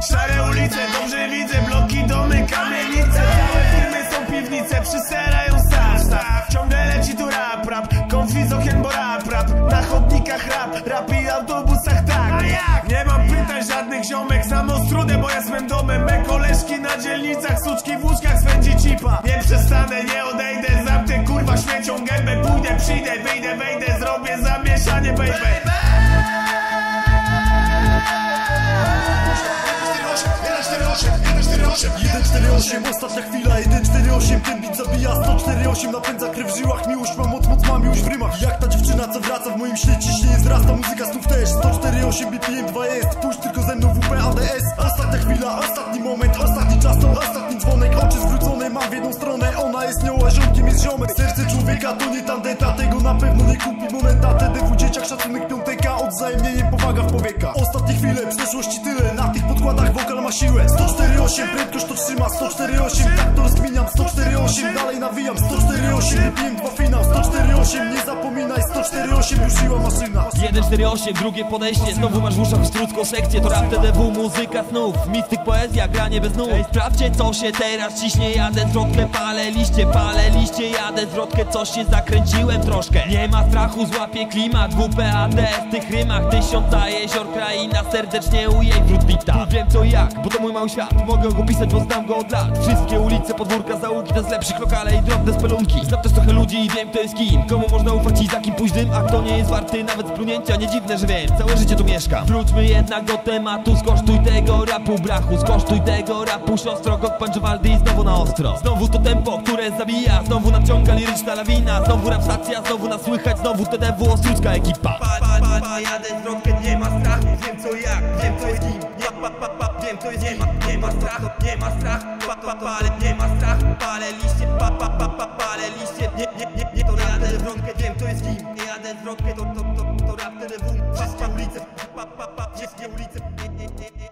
Szare ulice, dobrze widzę, bloki, domy, kamienice. Całe firmy są piwnice, przyserają staw Ciągle leci tu rap, rap, konfi z okien, bo rap, rap. Na chodnikach rap, rap i autobusach tak. A jak? Nie mam pytań żadnych ziomek, znam ostrudę, bo ja swym domem. Me koleżki na dzielnicach, suczki w łóżkach swędzi cipa. Nie przestanę, nie odejdę, 148, ostatnia chwila 148, ten beat zabija 148, napędza krew w żyłach Miłość mam od moc, mam już w rymach. Jak ta dziewczyna co wraca w moim śnie ciśnienie wzrasta Muzyka znów też. 148, BPM 2 jest Pójdź tylko ze mną WP ADS Ostatnia chwila, ostatni moment, ostatni czas to ostatni dzwonek. Oczy zwrócone mam w jedną stronę Ona jest nią, a ziomkiem jest ziomek Serce człowieka to nie tandeta Tego na pewno nie kupi moneta. TDW dzieciak, szacunek piąteka Odwzajemnieniem powaga w powieka Chwile, przeszłości tyle. Na tych podkładach wokal ma siłę. 148, prędkość to trzyma. 148, tak to rozkminiam. 148, dalej nawijam. 148, BPM 2 finał. 148, nie zapominaj. 148, już siła maszyna 148, drugie podejście. Znowu masz w uszach strudzką sekcję. To rap TDW, muzyka snów. Mistyk poezja, granie bez nów. Ej, sprawdźcie co się teraz ciśnie. Jadę zwrotkę, palę liście, palę liście. Jadę zwrotkę, coś się zakręciłem troszkę. Nie ma strachu, złapię klimat. WPAD w tych rymach. Tysiąca jezior, kraina Serdecznie u jej wrót bita Wiem co jak, bo to mój mały świat. Mogę go pisać, bo znam go od lat. Wszystkie ulice, podwórka, zaułki To z lepszych lokale i drobne spelunki. Znam też trochę ludzi i wiem kto jest kim. Komu można ufać i za kim późnym A kto nie jest warty nawet splunięcia Nie dziwne, że wiem, całe życie tu mieszkam. Wróćmy jednak do tematu Skosztuj tego rapu brachu Skosztuj tego rapu siostro Gok Panczovaldy i znowu na ostro. Znowu to tempo, które zabija Znowu nadciąga liryczna lawina Znowu rap stacja, znowu nas słychać Znowu TDW Ostrucka ekipa. Pal, pal, pal, jadę zwrotkę, nie ma strachu Wiem co jak, wiem co jest kim. Nie, pa, pa, pa, Wiem co jest nie ma, nie ma strachu, nie ma strachu. Pa, pa, palę, nie ma strachu Palę liście, pa, pa, pa, pa, palę liście. Nie, nie, nie, nie, to jadę zwrotkę, wiem co jest kim Jadę zwrotkę, to, to, to, to rap TDW Wszystkie ulice, pa, pa, pa, wszystkie ulice. Nie, nie, nie, nie,